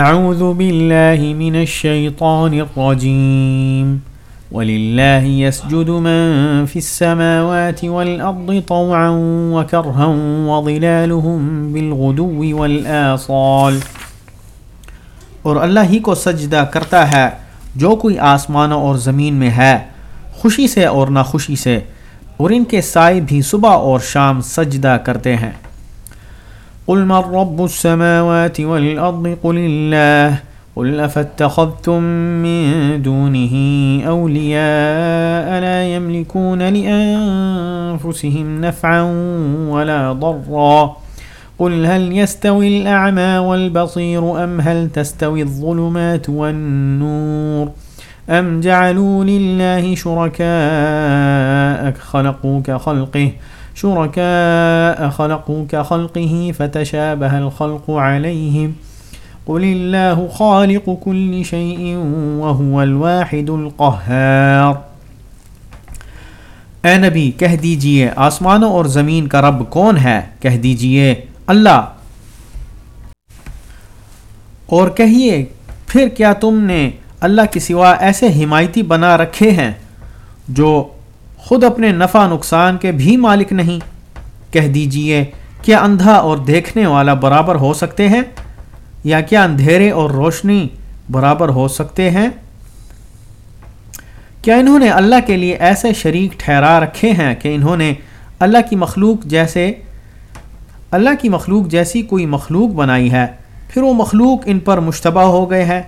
اعوذ باللہ من الشیطان الرجیم وللہ يسجد من في السماوات والأرض طوعا وكرها وظلالهم بالغدو والآصال. اور اللہ ہی کو سجدہ کرتا ہے جو کوئی آسمانوں اور زمین میں ہے، خوشی سے اور ناخوشی سے، اور ان کے سائے بھی صبح اور شام سجدہ کرتے ہیں۔ قل من رب السماوات والأرض؟ قل الله. قل أفاتخذتم من دونه أولياء لا يملكون لأنفسهم نفعا ولا ضرا. قل هل يستوي الأعمى والبصير أم هل تستوي الظلمات والنور؟ أم جعلوا لله شركاء؟ خلقوا كخلقه. شركاء خلقوا كخلقه فتشابه الخلق عليهم. قل الله خالق كل شيء وهو الواحد القهار. اے نبی، کہہ دیجیے، آسمانوں اور زمین کا رب کون ہے؟ کہہ دیجیے، اللہ۔ اور کہیے، پھر کیا تم نے اللہ کے سوا ایسے حمایتی بنا رکھے ہیں جو خود اپنے نفع نقصان کے بھی مالک نہیں۔ کہہ دیجیے، کیا اندھا اور دیکھنے والا برابر ہو سکتے ہیں؟ یا کیا اندھیرے اور روشنی برابر ہو سکتے ہیں؟ کیا انہوں نے اللہ کے لیے ایسے شریک ٹھہرا رکھے ہیں کہ انہوں نے اللہ کی مخلوق جیسے، اللہ کی مخلوق جیسی کوئی مخلوق بنائی ہے، پھر وہ مخلوق ان پر مشتبہ ہو گئے ہے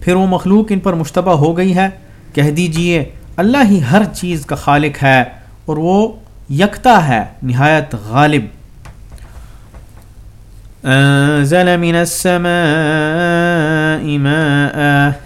پھر وہ مخلوق ان پر مشتبہ ہو گئی ہے؟ کہہ دیجیے، اللہ ہی ہر چیز کا خالق ہے اور وہ یکتا ہے، نہایت غالب۔ انزل من السماء ماء۔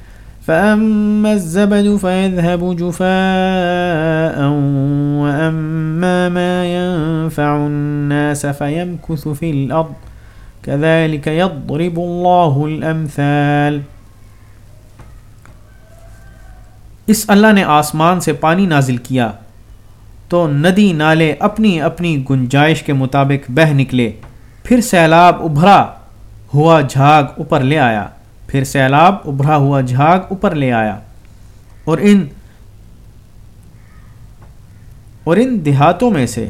فأما الزبد فيذهب جفاء وأما ما ينفع الناس فيمكث في الأرض كذلك يضرب الله الأمثال اس اللہ نے آسمان سے پانی نازل کیا تو ندی نالے اپنی اپنی گنجائش کے مطابق بہہ نکلے پھر سیلاب ابھرا ہوا جھاگ اوپر لے آیا پھر سیلاب ابھرا ہوا جھاگ اوپر لے آیا اور ان اور ان دیہاتوں میں سے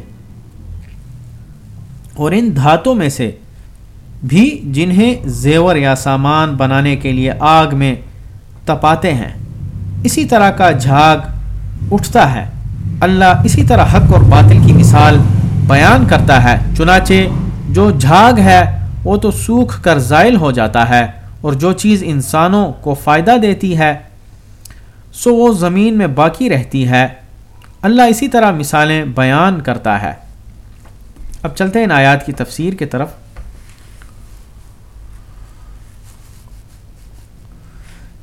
اور ان دھاتوں میں سے بھی جنہیں زیور یا سامان بنانے کے لیے آگ میں تپاتے ہیں۔ اسی طرح کا جھاگ اٹھتا ہے۔ اللہ اسی طرح حق اور باطل کی مثال بیان کرتا ہے۔ چنانچہ جو جھاگ ہے وہ تو سوکھ کر زائل ہو جاتا ہے۔ اور جو چیز انسانوں کو فائدہ دیتی ہے، سو وہ زمین میں باقی رہتی ہے۔ اللہ اسی طرح مثالیں بیان کرتا ہے۔ اب چلتے ہیں ان آیات کی تفسیر کی طرف۔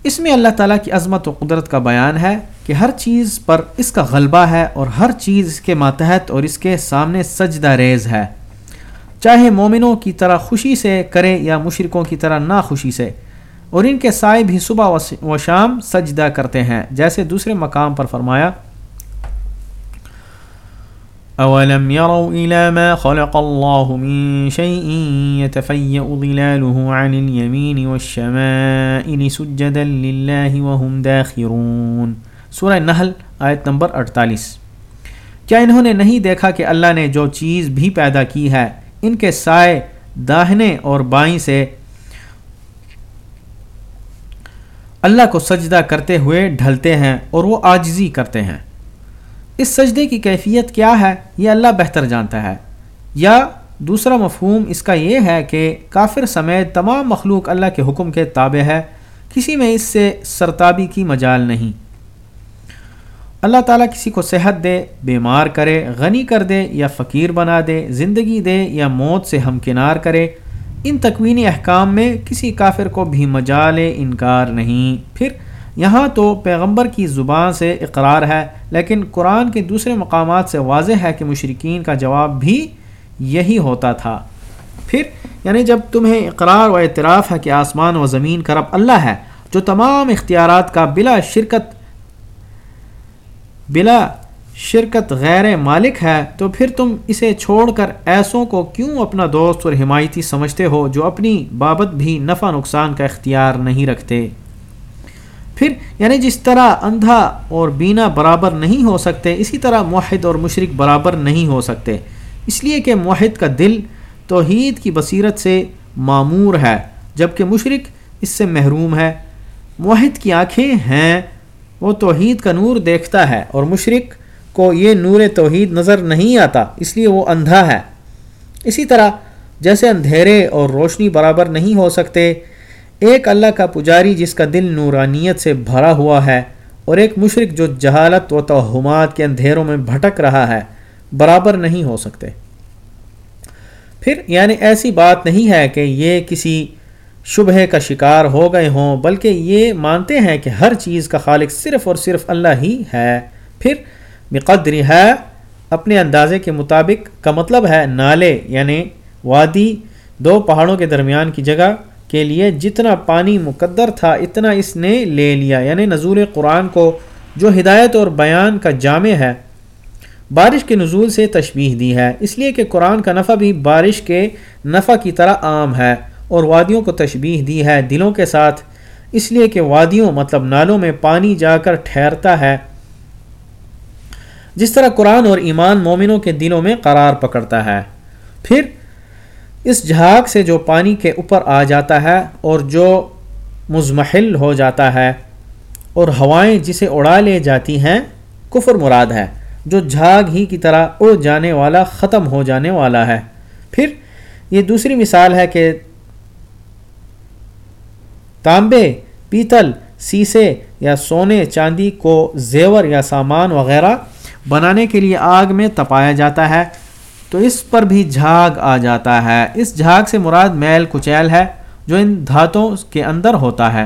اس میں اللہ تعالیٰ کی عظمت و قدرت کا بیان ہے کہ ہر چیز پر اس کا غلبہ ہے اور ہر چیز اس کے ماتحت اور اس کے سامنے سجدہ ریز ہے۔ چاہے مومنوں کی طرح خوشی سے کرے یا مشرقوں کی طرح نہ خوشی سے۔ اور ان کے سائے بھی صبح و شام سجدہ کرتے ہیں، جیسے دوسرے مقام پر فرمایا۔ اولم يروا الى ما خلق الله من شيء يتفيأ ظلاله عن اليمين والشمائل سجدا لله وهم داخرون۔ سورہ نحل، آیت نمبر 48 کیا انہوں نے نہیں دیکھا کہ اللہ نے جو چیز بھی پیدا کی ہے ان کے سائے داہنے اور بائیں سے اللہ کو سجدہ کرتے ہوئے ڈھلتے ہیں اور وہ آجزی کرتے ہیں۔ اس سجدے کی کیفیت کیا ہے؟ یہ اللہ بہتر جانتا ہے۔ یا دوسرا مفہوم اس کا یہ ہے کہ کافر سمیت تمام مخلوق اللہ کے حکم کے تابع ہے، کسی میں اس سے سرتابی کی مجال نہیں۔ اللہ تعالیٰ کسی کو صحت دے، بیمار کرے، غنی کر دے یا فقیر بنا دے، زندگی دے یا موت سے ہمکنار کرے، ان تکوینی احکام میں کسی کافر کو بھی مجال انکار نہیں۔ پھر یہاں تو پیغمبر کی زبان سے اقرار ہے، لیکن قرآن کے دوسرے مقامات سے واضح ہے کہ مشرقین کا جواب بھی یہی ہوتا تھا۔ پھر یعنی جب تمہیں اقرار و اعتراف ہے کہ آسمان و زمین کا رب اللہ ہے، جو تمام اختیارات کا بلا شرکت بلا شرکت غیر مالک ہے، تو پھر تم اسے چھوڑ کر ایسوں کو کیوں اپنا دوست اور حمایتی سمجھتے ہو جو اپنی بابت بھی نفع نقصان کا اختیار نہیں رکھتے؟ پھر یعنی جس طرح اندھا اور بینا برابر نہیں ہو سکتے، اسی طرح معاہد اور مشرق برابر نہیں ہو سکتے۔ اس لیے کہ معاہد کا دل توحید کی بصیرت سے معمور ہے، جبکہ مشرق اس سے محروم ہے۔ معاہد کی آنکھیں ہیں وہ توحید کا نور دیکھتا ہے اور مشرق کو یہ نور توحید نظر نہیں آتا، اس لیے وہ اندھا ہے۔ اسی طرح جیسے اندھیرے اور روشنی برابر نہیں ہو سکتے، ایک اللہ کا پجاری جس کا دل نورانیت سے بھرا ہوا ہے اور ایک مشرق جو جہالت و توہمات کے اندھیروں میں بھٹک رہا ہے، برابر نہیں ہو سکتے۔ پھر یعنی ایسی بات نہیں ہے کہ یہ کسی شبہ کا شکار ہو گئے ہوں، بلکہ یہ مانتے ہیں کہ ہر چیز کا خالق صرف اور صرف اللہ ہی ہے۔ پھر بقدری ہے، اپنے اندازے کے مطابق کا مطلب ہے نالے یعنی وادی دو پہاڑوں کے درمیان کی جگہ کے لیے جتنا پانی مقدر تھا، اتنا اس نے لے لیا۔ یعنی نزول قرآن کو جو ہدایت اور بیان کا جامع ہے، بارش کے نزول سے تشبیح دی ہے۔ اس لیے کہ قرآن کا نفع بھی بارش کے نفع کی طرح عام ہے۔ اور وادیوں کو تشبیح دی ہے دلوں کے ساتھ۔ اس لیے کہ وادیوں مطلب نالوں میں پانی جا کر ٹھہرتا ہے۔ جس طرح قرآن اور ایمان مومنوں کے دلوں میں قرار پکڑتا ہے۔ پھر اس جھاگ سے جو پانی کے اوپر آ جاتا ہے اور جو مزمحل ہو جاتا ہے اور ہوائیں جسے اڑا لے جاتی ہیں، کفر مراد ہے۔ جو جھاگ ہی کی طرح اڑ جانے والا، ختم ہو جانے والا ہے۔ پھر یہ دوسری مثال ہے کہ تانبے، پیتل، سیسے یا سونے، چاندی کو زیور یا سامان وغیرہ بنانے کے لیے آگ میں تپایا جاتا ہے۔ تو اس پر بھی جھاگ آ جاتا ہے۔ اس جھاگ سے مراد میل کچیل ہے، جو ان دھاتوں کے اندر ہوتا ہے۔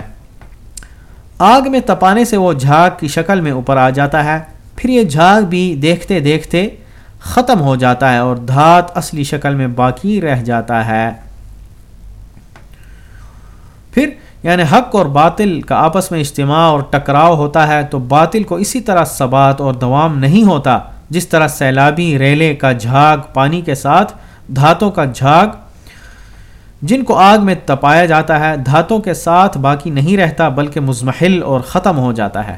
آگ میں تپانے سے وہ جھاگ کی شکل میں اوپر آ جاتا ہے۔ پھر یہ جھاگ بھی دیکھتے دیکھتے ختم ہو جاتا ہے اور دھات اصلی شکل میں باقی رہ جاتا ہے۔ پھر یعنی حق اور باطل کا آپس میں اجتماع اور ٹکراؤ ہوتا ہے تو باطل کو اسی طرح ثبات اور دوام نہیں ہوتا جس طرح سیلابی، ریلے کا جھاگ، پانی کے ساتھ دھاتوں کا جھاگ، جن کو آگ میں تپایا جاتا ہے، دھاتوں کے ساتھ باقی نہیں رہتا بلکہ مزمحل اور ختم ہو جاتا ہے۔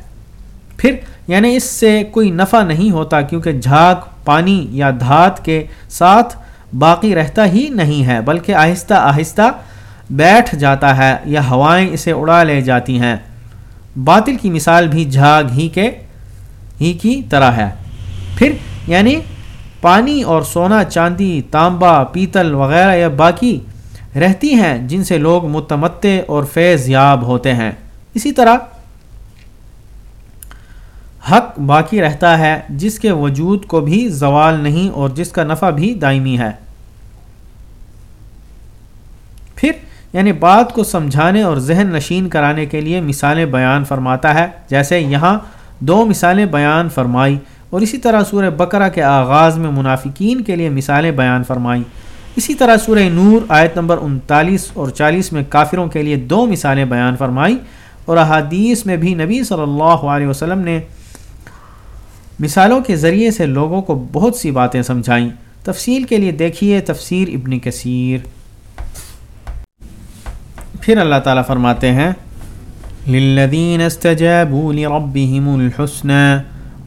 پھر یعنی اس سے کوئی نفع نہیں ہوتا کیونکہ جھاگ، پانی یا دھات کے ساتھ باقی رہتا ہی نہیں ہے بلکہ آہستہ آہستہ بیٹھ جاتا ہے یا ہوائیں اسے اڑا لے جاتی ہیں۔ باطل کی مثال بھی جھاگ ہی کے ہی کی طرح ہے۔ پھر یعنی پانی اور سونا چاندی، تانبا، پیتل وغیرہ یا باقی رہتی ہیں جن سے لوگ متمتع اور فیض یاب ہوتے ہیں۔ اسی طرح حق باقی رہتا ہے جس کے وجود کو بھی زوال نہیں اور جس کا نفع بھی دائمی ہے۔ پھر یعنی بات کو سمجھانے اور ذہن نشین کرانے کے لیے مثالیں بیان فرماتا ہے۔ جیسے یہاں دو مثالیں بیان فرمائی اور اسی طرح سورہ بقرہ کے آغاز میں منافقین کے لیے مثالیں بیان فرمائیں اسی طرح سورہ نور آیت نمبر انتالیس اور چالیس میں کافروں کے لیے دو مثالیں بیان فرمائیں اور احادیث میں بھی نبی صلی اللہ علیہ وسلم نے مثالوں کے ذریعے سے لوگوں کو بہت سی باتیں سمجھائیں۔ تفصیل کے لیے دیکھیے تفسیر ابن کثیر۔ پھر اللہ تعالیٰ فرماتے ہیں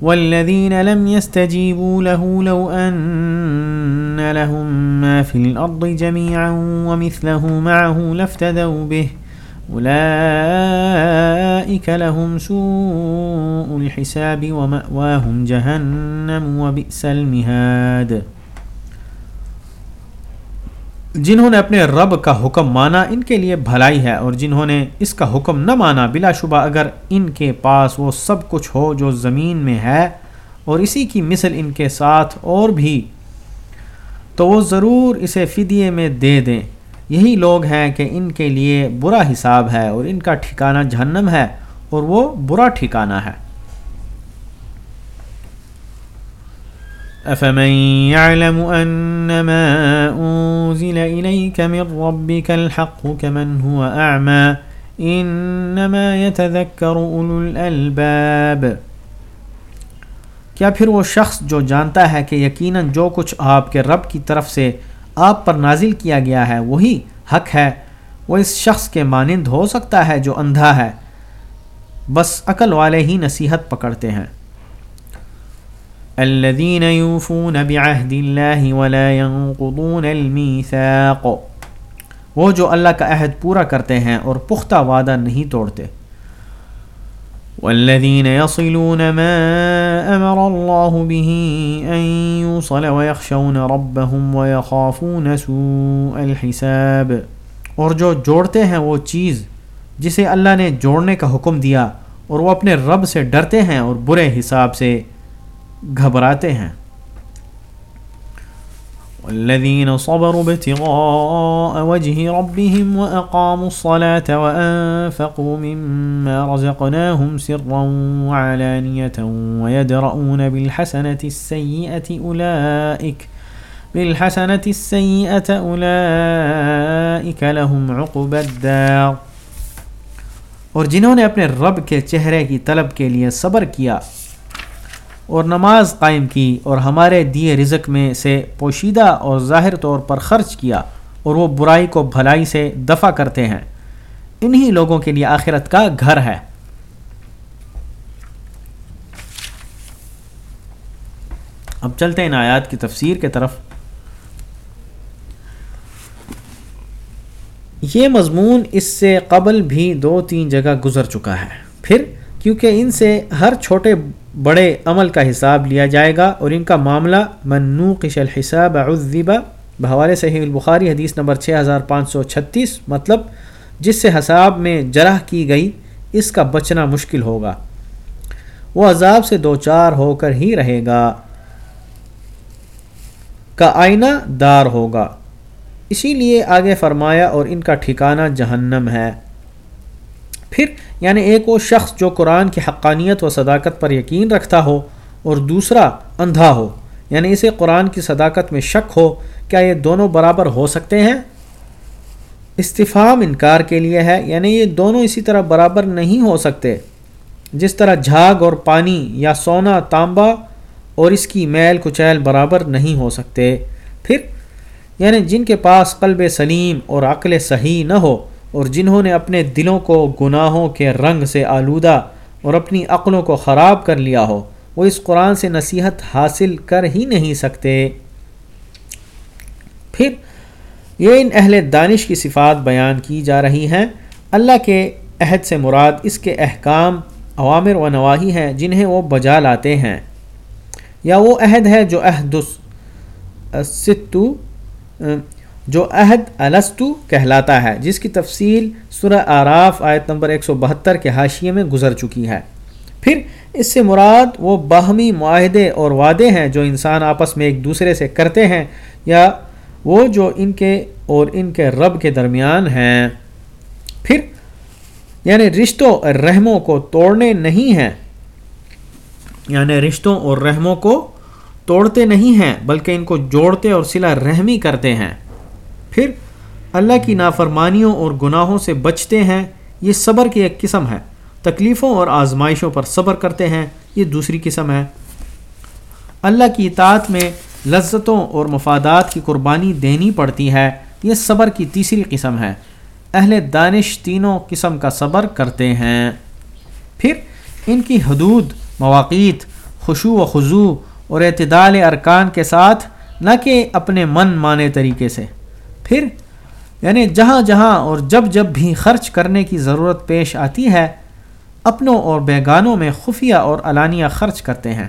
والذين لم يستجيبوا له لو أن لهم ما في الأرض جميعا ومثله معه لافتدوا به أولئك لهم سوء الحساب ومأواهم جهنم وبئس المهاد جنہوں نے اپنے رب کا حکم مانا ان کے لیے بھلائی ہے اور جنہوں نے اس کا حکم نہ مانا بلا شبہ اگر ان کے پاس وہ سب کچھ ہو جو زمین میں ہے اور اسی کی مثل ان کے ساتھ اور بھی، تو وہ ضرور اسے فدیے میں دے دیں۔ یہی لوگ ہیں کہ ان کے لیے برا حساب ہے اور ان کا ٹھکانہ جہنم ہے اور وہ برا ٹھکانہ ہے۔ أفمن يعلم أنما أنزل إليك من ربك الحق كمن هو أعمى إنما يتذكر أولو الألباب۔ کیا پھر وہ شخص جو جانتا ہے کہ یقیناً جو کچھ آپ کے رب کی طرف سے آپ پر نازل کیا گیا ہے، وہی حق ہے۔ وہ اس شخص کے مانند ہو سکتا ہے جو اندھا ہے۔ بس عقل والے ہی نصیحت پکڑتے ہیں۔ الذين يوفون بعهد الله ولا ينقضون الميثاق. وہ جو اللہ کا عہد پورا کرتے ہیں اور پختہ وعدہ نہیں توڑتے. والذين يصلون ما امر الله به ان يوصل ويخشون ربهم ويخافون سوء الحساب. اور جو جوڑتے ہیں وہ چیز جسے اللہ نے جوڑنے کا حکم دیا اور وہ اپنے رب سے ڈرتے ہیں اور برے حساب سے. گھبراتے ہیں۔ والذين صبروا ابتغاء وجه ربهم وأقاموا الصلاة وأنفقوا مما رزقناهم سرا وعلانية ويدرؤون بالحسنة السيئة أولئك بالحسنة السيئة أولئك لهم عقب الدار۔ اور جنہوں نے اپنے رب کے چہرے کی طلب کے لیے صبر کیا اور نماز قائم کی اور ہمارے دیے رزق میں سے پوشیدہ اور ظاہر طور پر خرچ کیا اور وہ برائی کو بھلائی سے دفع کرتے ہیں۔ انہی لوگوں کے لیے آخرت کا گھر ہے۔ اب چلتے ہیں ان آیات کی تفسیر کے طرف۔ یہ مضمون اس سے قبل بھی دو تین جگہ گزر چکا ہے۔ پھر کیونکہ ان سے ہر چھوٹے بڑے عمل کا حساب لیا جائے گا اور ان کا معاملہ منوقش الحساب عذبہ بحوالے صحیح البخاری حدیث نمبر 6536 مطلب جس سے حساب میں جرح کی گئی، اس کا بچنا مشکل ہوگا۔ وہ عذاب سے دو چار ہو کر ہی رہے گا۔ کا آئینہ دار ہوگا۔ اسی لیے آگے فرمایا اور ان کا ٹھکانہ جہنم ہے۔ پھر یعنی ایک وہ شخص جو قرآن کی حقانیت و صداقت پر یقین رکھتا ہو اور دوسرا اندھا ہو یعنی اسے قرآن کی صداقت میں شک ہو، کیا یہ دونوں برابر ہو سکتے ہیں؟ استفام انکار کے لیے ہے یعنی یہ دونوں اسی طرح برابر نہیں ہو سکتے۔ جس طرح جھاگ اور پانی یا سونا، تانبا اور اس کی میل کچیل برابر نہیں ہو سکتے۔ پھر یعنی جن کے پاس قلب سلیم اور عقل صحیح نہ ہو اور جنہوں نے اپنے دلوں کو گناہوں کے رنگ سے آلودہ اور اپنی عقلوں کو خراب کر لیا ہو، وہ اس قرآن سے نصیحت حاصل کر ہی نہیں سکتے۔ پھر یہ ان اہل دانش کی صفات بیان کی جا رہی ہیں۔ اللہ کے عہد سے مراد اس کے احکام عوامر و نواحی ہیں جنہیں وہ بجا لاتے ہیں۔ یا وہ عہد ہے جو عہد ستو جو عہد السطو کہلاتا ہے، جس کی تفصیل سورہ آراف آیت نمبر 172 کے حاشیے میں گزر چکی ہے۔ پھر اس سے مراد وہ باہمی معاہدے اور وعدے ہیں جو انسان آپس میں ایک دوسرے سے کرتے ہیں، یا وہ جو ان کے اور ان کے رب کے درمیان ہیں۔ پھر یعنی رشتوں اور رحموں کو توڑنے نہیں ہیں۔ یعنی رشتوں اور رحموں کو توڑتے نہیں ہیں، بلکہ ان کو جوڑتے اور صلہ رحمی کرتے ہیں۔ پھر اللہ کی نافرمانیوں اور گناہوں سے بچتے ہیں، یہ صبر کی ایک قسم ہے۔ تکلیفوں اور آزمائشوں پر صبر کرتے ہیں، یہ دوسری قسم ہے۔ اللہ کی اطاعت میں لذتوں اور مفادات کی قربانی دینی پڑتی ہے، یہ صبر کی تیسری قسم ہے۔ اہل دانش تینوں قسم کا صبر کرتے ہیں۔ پھر ان کی حدود مواقع خوشو و خضو اور اعتدال ارکان کے ساتھ، نہ کہ اپنے من مانے طریقے سے۔ پھر یعنی جہاں جہاں اور جب جب بھی خرچ کرنے کی ضرورت پیش آتی ہے، اپنوں اور بیگانوں میں خفیہ اور علانیہ خرچ کرتے ہیں۔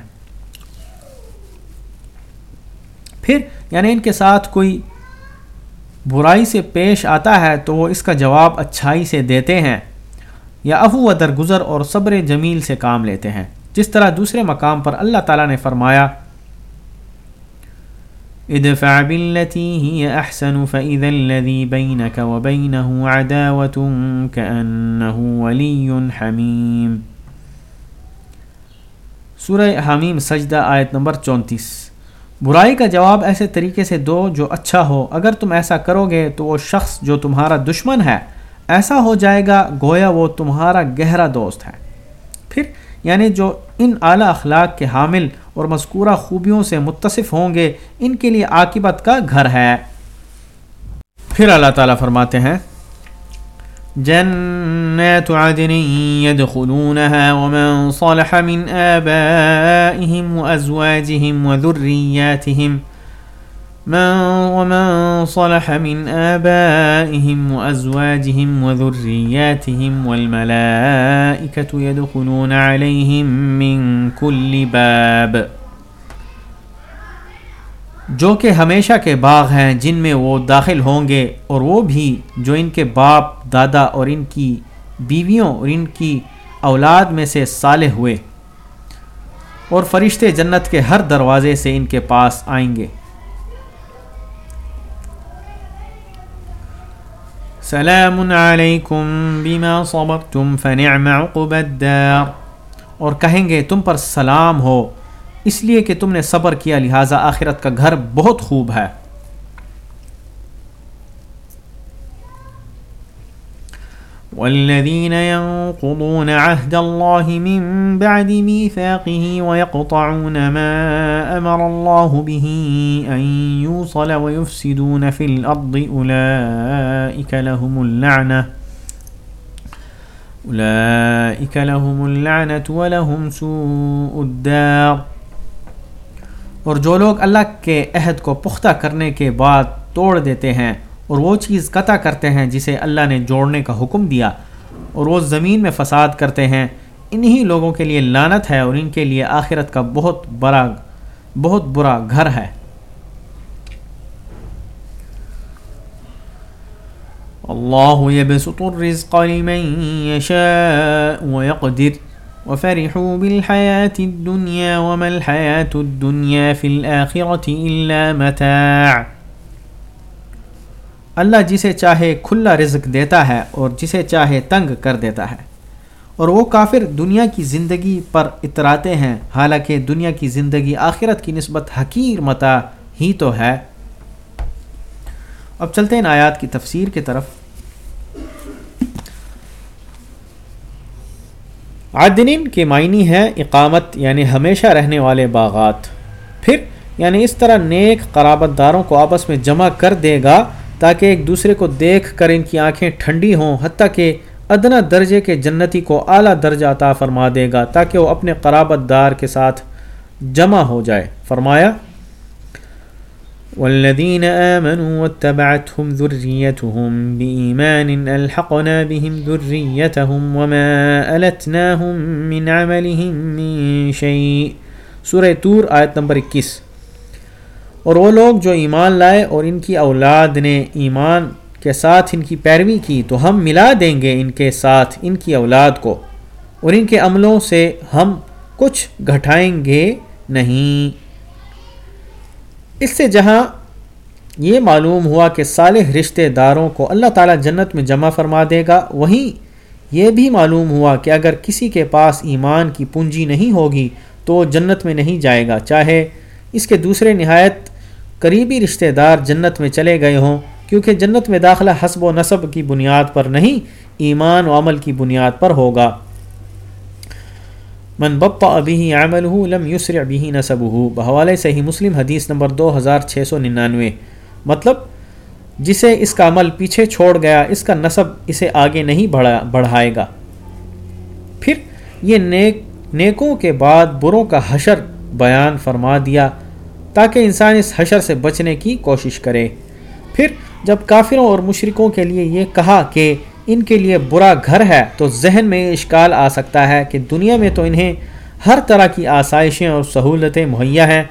پھر یعنی ان کے ساتھ کوئی برائی سے پیش آتا ہے تو وہ اس کا جواب اچھائی سے دیتے ہیں یا افو و درگزر اور صبر جمیل سے کام لیتے ہیں۔ جس طرح دوسرے مقام پر اللہ تعالیٰ نے فرمایا ادفع بالتي هي أحسن فإذا الذي بينك وبينه عداوة كأنه ولي حميم. سورہ حمیم سجدہ آیت نمبر چونتیس. برائی کا جواب ایسے طریقے سے دو جو اچھا ہو، اگر تم ایسا کرو گے تو وہ شخص جو تمہارا دشمن ہے، ایسا ہو جائے گا گویا وہ تمہارا گہرا دوست ہے۔ پھر یعنی جو ان اعلیٰ اخلاق کے حامل اور مذکورہ خوبیوں سے متصف ہوں گے۔ ان کے لیے عاقبت کا گھر ہے۔ پھر اللہ تعالیٰ فرماتے ہیں، جنات عدن يدخلونها ومن صلح من آبائهم وأزواجهم وذرياتهم من ومن صلح من آبائهم وأزواجهم وذرياتهم والملائكة يدخلون عليهم من كل باب۔ جو کہ ہمیشہ کے باغ ہیں، جن میں وہ داخل ہوں گے، اور وہ بھی جو ان کے باپ، دادا اور ان کی بیویوں اور ان کی اولاد میں سے صالح ہوئے۔ اور فرشتے جنت کے ہر دروازے سے ان کے پاس آئیں گے۔ سلام علیکم بما صبرتم فنعم عقب الدار اور کہیں گے، تم پر سلام ہو، اس لیے کہ تم نے صبر کیا، لہٰذا آخرت کا گھر بہت خوب ہے۔ والذين ينقضون عهد الله من بعد ميثاقه ويقطعون ما أمر الله به أن يوصل ويفسدون في الأرض أولئك لهم اللعنة أولئك لهم اللعنة ولهم سوء الدار اور جو لوگ اللہ کے عہد کو پختہ کرنے کے بعد توڑ دیتے ہیں اور وہ چیز قطع کرتے ہیں جسے اللہ نے جوڑنے کا حکم دیا اور وہ زمین میں فساد کرتے ہیں۔ انہی لوگوں کے لیے لانت ہے اور ان کے لیے آخرت کا بہت بڑا بہت برا گھر ہے۔ اللہ يبسط الرزق لمن يشاء ويقدر وفرحوا بالحياة الدنيا وما الحياة الدنيا في الآخرة إلا متاع۔ اللہ جسے چاہے کھلا رزق دیتا ہے اور جسے چاہے تنگ کر دیتا ہے۔ اور وہ کافر دنیا کی زندگی پر اتراتے ہیں، حالانکہ دنیا کی زندگی آخرت کی نسبت حقیر متا ہی تو ہے۔ اب چلتے ہیں آیات کی تفسیر کی طرف۔ عدنین کے معنی ہے اقامت یعنی ہمیشہ رہنے والے باغات۔ پھر یعنی اس طرح نیک قرابت داروں کو آپس میں جمع کر دے گا تاکہ ایک دوسرے کو دیکھ کر ان کی آنکھیں ٹھنڈی ہوں، حتیٰ کہ ادنا درجے کے جنتی کو اعلیٰ درجہ عطا فرما دے گا تاکہ وہ اپنے قرابت دار کے ساتھ جمع ہو جائے۔ فرمایا، والذين آمنوا واتبعتهم ذريتهم بإيمان ألحقنا بهم ذريتهم وما ألتناهم من عملهم من شيء۔ سورہ تور، آیت نمبر اکیس۔ اور وہ لوگ جو ایمان لائے اور ان کی اولاد نے ایمان کے ساتھ ان کی پیروی کی، تو ہم ملا دیں گے ان کے ساتھ، ان کی اولاد کو۔ اور ان کے عملوں سے ہم کچھ گھٹائیں گے نہیں۔ اس سے جہاں یہ معلوم ہوا کہ صالح رشتہ داروں کو اللہ تعالیٰ جنت میں جمع فرما دے گا، وہیں یہ بھی معلوم ہوا کہ اگر کسی کے پاس ایمان کی پونجی نہیں ہوگی تو وہ جنت میں نہیں جائے گا، چاہے اس کے دوسرے نہایت قریبی رشتہ دار جنت میں چلے گئے ہوں، کیونکہ جنت میں داخلہ حسب و نصب کی بنیاد پر نہیں، ایمان و عمل کی بنیاد پر ہوگا۔ من بپا ابھی عمل لم یسر ابھی نصب بحوالے صحیح مسلم حدیث نمبر دو ہزار چھ سو ننانوے۔ مطلب جسے اس کا عمل پیچھے چھوڑ گیا، اس کا نصب اسے آگے نہیں بڑھا، بڑھائے گا۔ پھر یہ نیک، نیکوں کے بعد بروں کا حشر بیان فرما دیا۔ تاکہ انسان اس حشر سے بچنے کی کوشش کرے۔ پھر جب کافروں اور مشرقوں کے لیے یہ کہا کہ ان کے لیے برا گھر ہے تو ذہن میں یہ اشکال آ سکتا ہے کہ دنیا میں تو انہیں ہر طرح کی آسائشیں اور سہولتیں مہیا ہیں۔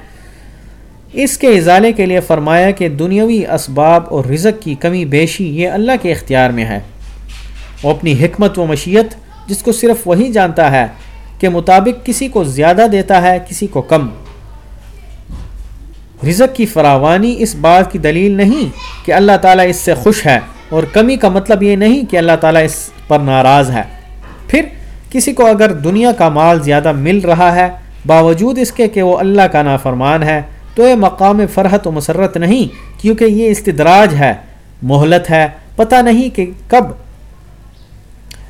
اس کے ازالے کے لیے فرمایا کہ دنیاوی اسباب اور رزق کی کمی بیشی یہ اللہ کے اختیار میں ہے۔ وہ اپنی حکمت و مشیت، جس کو صرف وہی جانتا ہے، کے مطابق کسی کو زیادہ دیتا ہے، کسی کو کم۔ رزق کی فراوانی اس بات کی دلیل نہیں کہ اللہ تعالیٰ اس سے خوش ہے اور کمی کا مطلب یہ نہیں کہ اللہ تعالیٰ اس پر ناراض ہے۔ پھر کسی کو اگر دنیا کا مال زیادہ مل رہا ہے، باوجود اس کے کہ وہ اللہ کا نافرمان ہے، تو یہ مقام فرحت و مسرت نہیں، کیونکہ یہ استدراج ہے، مہلت ہے۔ پتہ نہیں کہ کب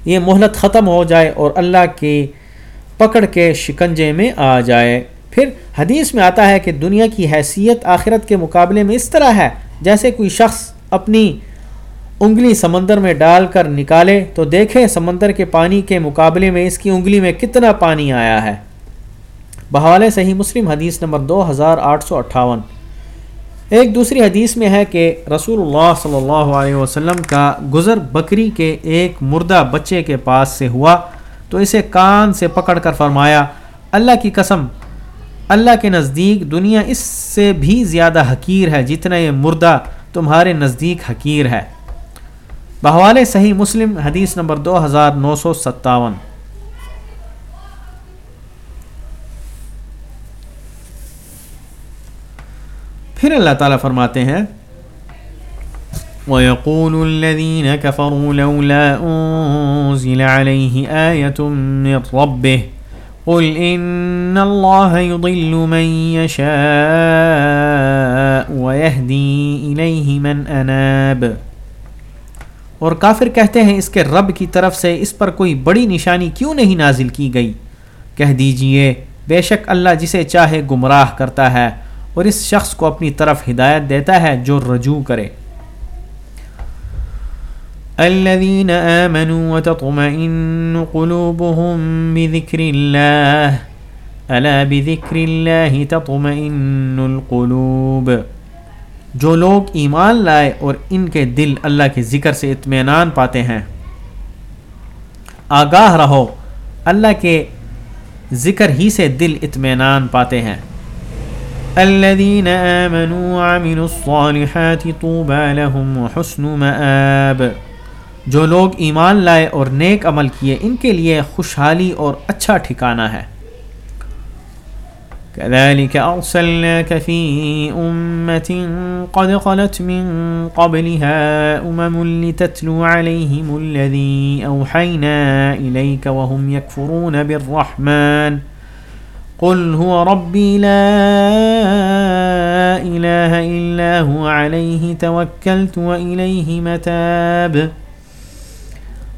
یہ مہلت ختم ہو جائے اور اللہ کی پکڑ کے شکنجے میں آ جائے۔ پھر حدیث میں آتا ہے کہ دنیا کی حیثیت آخرت کے مقابلے میں اس طرح ہے، جیسے کوئی شخص اپنی انگلی سمندر میں ڈال کر نکالے تو دیکھیں سمندر کے پانی کے مقابلے میں اس کی انگلی میں کتنا پانی آیا ہے۔ بحوالے صحیح مسلم حدیث نمبر دو ہزار آٹھ سو اٹھاون۔ ایک دوسری حدیث میں ہے کہ رسول اللہ صلی اللہ علیہ وسلم کا گزر بکری کے ایک مردہ بچے کے پاس سے ہوا تو اسے کان سے پکڑ کر فرمایا، اللہ کی قسم اللہ کے نزدیک دنیا اس سے بھی زیادہ حقیر ہے جتنا یہ مردہ تمہارے نزدیک حقیر ہے۔ بحوال صحیح مسلم حدیث نمبر دو ہزار نو سو ستاون۔ پھر اللہ تعالیٰ فرماتے ہیں، ويقول الذين كفروا لولا أنزل عليه آية من ربه۔ قل إن الله يضل من يشاء ويهدي إليه من أناب۔ اور کافر کہتے ہیں، اس کے رب کی طرف سے اس پر کوئی بڑی نشانی کیوں نہیں نازل کی گئی؟ کہہ دیجیے، بے شک اللہ جسے چاہے گمراہ کرتا ہے اور اس شخص کو اپنی طرف ہدایت دیتا ہے جو رجوع کرے۔ الذين آمنوا وتطمئن قلوبهم بذكر الله. ألا بذكر الله تطمئن القلوب. جو لوگ ایمان لائے اور ان کے دل اللہ کے ذکر سے اطمینان پاتے ہیں، آگاہ رہو، اللہ کے ذکر ہی سے دل اطمینان پاتے ہیں۔ الذين آمنوا وعملوا الصالحات طوبى لهم وحسن مآب. جو لوگ ایمان لائے اور نیک عمل کیے، ان کے لیے خوشحالی اور اچھا ٹھکانہ ہے۔ كذلك أرسلناك في أمة قد خلت من قبلها أمم لتتلو عليهم الذي أوحينا إليك وهم يكفرون بالرحمن۔ قل هو ربي لا إله إلا هو عليه توكلت وإليه متاب۔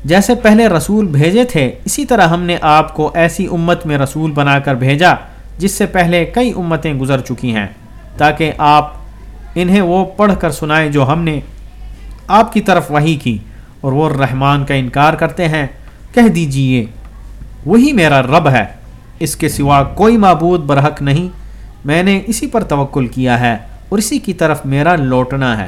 جیسے پہلے رسول بھیجے تھے، اسی طرح ہم نے آپ کو ایسی امت میں رسول بنا کر بھیجا، جس سے پہلے کئی امتیں گزر چکی ہیں۔ تاکہ آپ انہیں وہ پڑھ کر سنائیں جو ہم نے آپ کی طرف وہی کی۔ اور وہ رحمان کا انکار کرتے ہیں۔ کہہ دیجیے، وہی میرا رب ہے۔ اس کے سوا کوئی معبود برحق نہیں۔ میں نے اسی پر توکل کیا ہے اور اسی کی طرف میرا لوٹنا ہے۔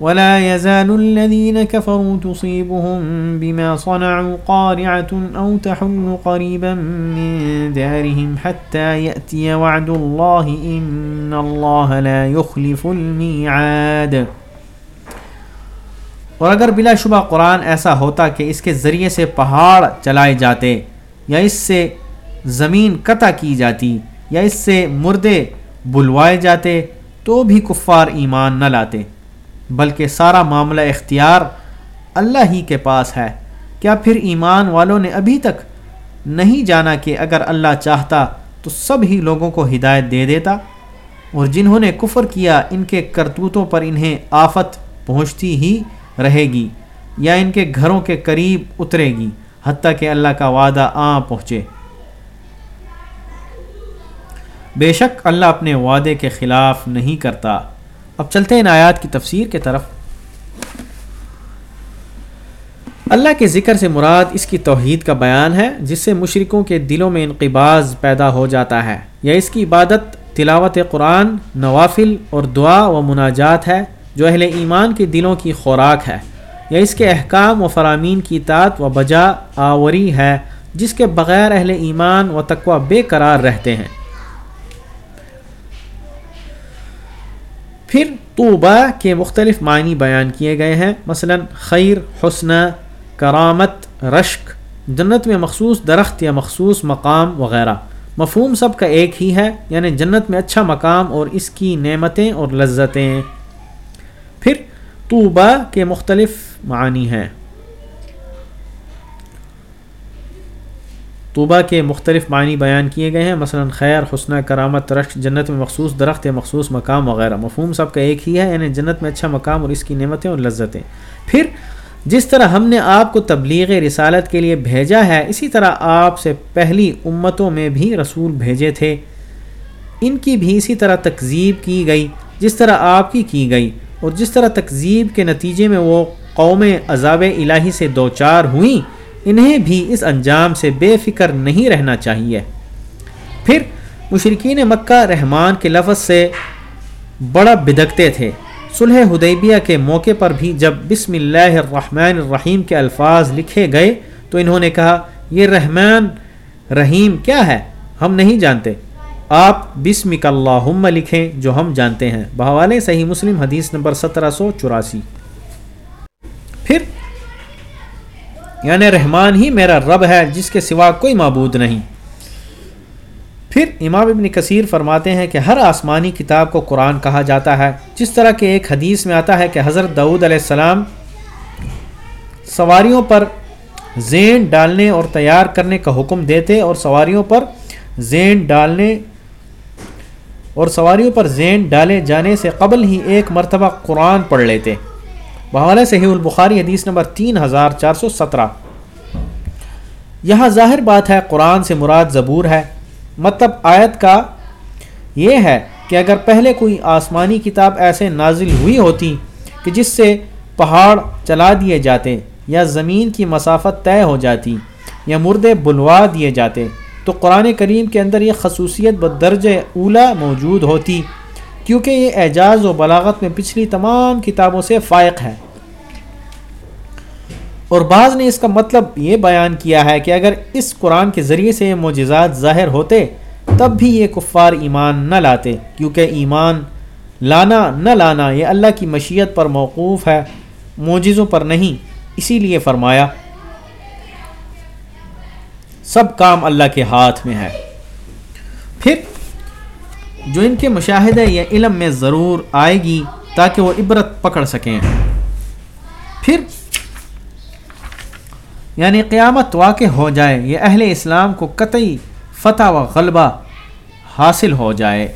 ولا يزال الذين كفروا تصيبهم بما صنعوا قارعة أو تحل قريبا من دارهم حتى يأتي وعد الله إن الله لا يخلف الميعاد۔ اور اگر بلا شبہ قرآن ایسا ہوتا کہ اس کے ذریعے سے پہاڑ چلائے جاتے، یا اس سے زمین قطع کی جاتی، یا اس سے مردے بلوائے جاتے، تو بھی کفار ایمان نہ لاتے۔ بلکہ سارا معاملہ اختیار اللہ ہی کے پاس ہے۔ کیا پھر ایمان والوں نے ابھی تک نہیں جانا کہ اگر اللہ چاہتا تو سب ہی لوگوں کو ہدایت دے دیتا؟ اور جنہوں نے کفر کیا ان کے کرتوتوں پر انہیں آفت پہنچتی ہی رہے گی یا ان کے گھروں کے قریب اترے گی حتیٰ کہ اللہ کا وعدہ آ پہنچے۔ بے شک اللہ اپنے وعدے کے خلاف نہیں کرتا۔ اب چلتے ہیں آیات کی تفسیر کے طرف۔ اللہ کے ذکر سے مراد اس کی توحید کا بیان ہے، جس سے مشرکوں کے دلوں میں انقباز پیدا ہو جاتا ہے۔ یا اس کی عبادت، تلاوت قرآن، نوافل اور دعا و مناجات ہے، جو اہل ایمان کے دلوں کی خوراک ہے۔ یا اس کے احکام و فرامین کی اطاعت و بجا، آوری ہے، جس کے بغیر اہل ایمان و تقوی بے قرار رہتے ہیں۔ پھر طوبہ کے مختلف معنی بیان کیے گئے ہیں۔ مثلا خیر، حسن، کرامت، رشک، جنت میں مخصوص درخت یا مخصوص مقام وغیرہ۔ مفہوم سب کا ایک ہی ہے یعنی جنت میں اچھا مقام اور اس کی نعمتیں اور لذتیں۔ پھر طوبہ کے مختلف معنی ہیں۔ طوبہ کے مختلف معنی بیان کیے گئے ہیں۔ مثلا خیر حسنہ کرامت، رشک، جنت میں مخصوص درخت یا مخصوص مقام وغیرہ۔ مفہوم سب کا ایک ہی ہے یعنی جنت میں اچھا مقام اور اس کی نعمتیں اور لذتیں۔ پھر جس طرح ہم نے آپ کو تبلیغ رسالت کے لیے بھیجا ہے، اسی طرح آپ سے پہلی امتوں میں بھی رسول بھیجے تھے۔ ان کی بھی اسی طرح تکذیب کی گئی، جس طرح آپ کی کی گئی۔ اور جس طرح تکذیب کے نتیجے میں وہ قوم عذاب الہی سے دو چار ہوئیں انہیں بھی اس انجام سے بے فکر نہیں رہنا چاہیے۔ پھر مشرقین مکہ رحمان کے لفظ سے بڑا بدکتے تھے۔ صلح حدیبیہ کے موقع پر بھی جب بسم اللہ الرحمن الرحیم کے الفاظ لکھے گئے تو انہوں نے کہا، یہ رحمان رحیم کیا ہے؟ ہم نہیں جانتے۔ آپ بسم اللہ لکھیں جو ہم جانتے ہیں۔ بہوالے صحیح مسلم حدیث نمبر سترہ سو چوراسی۔ پھر یعنی رحمان ہی میرا رب ہے جس کے سوا کوئی معبود نہیں۔ پھر امام ابن کثیر فرماتے ہیں کہ ہر آسمانی کتاب کو قرآن کہا جاتا ہے۔ جس طرح کہ ایک حدیث میں آتا ہے کہ حضرت دعود علیہ السلام سواریوں پر زین ڈالنے اور تیار کرنے کا حکم دیتے اور سواریوں پر زین ڈالنے اور سواریوں پر زین ڈالے جانے سے قبل ہی ایک مرتبہ قرآن پڑھ لیتے۔ بحال صحیح البخاری حدیث نمبر تین ہزار چار سو سترہ۔ یہاں ظاہر بات ہے قرآن سے مراد زبور ہے۔ مطلب آیت کا یہ ہے کہ اگر پہلے کوئی آسمانی کتاب ایسے نازل ہوئی ہوتی کہ جس سے پہاڑ چلا دیے جاتے یا زمین کی مسافت طے ہو جاتی یا مردے بلوا دیے جاتے، تو قرآن کریم کے اندر یہ خصوصیت بدرج اولا موجود ہوتی کیونکہ یہ اعجاز و بلاغت میں پچھلی تمام کتابوں سے فائق ہے۔ اور بعض نے اس کا مطلب یہ بیان کیا ہے کہ اگر اس قرآن کے ذریعے سے یہ معجزات ظاہر ہوتے، تب بھی یہ کفار ایمان نہ لاتے، کیونکہ ایمان لانا نہ لانا یہ اللہ کی مشیت پر موقوف ہے، معجزوں پر نہیں، اسی لیے فرمایا، سب کام اللہ کے ہاتھ میں ہے۔ پھر جو ان کے مشاہدے یا علم میں ضرور آئے گی تاکہ وہ عبرت پکڑ سکیں۔ پھر یعنی قیامت واقع ہو جائے، یہ اہل اسلام کو قطعی فتح و غلبہ حاصل ہو جائے۔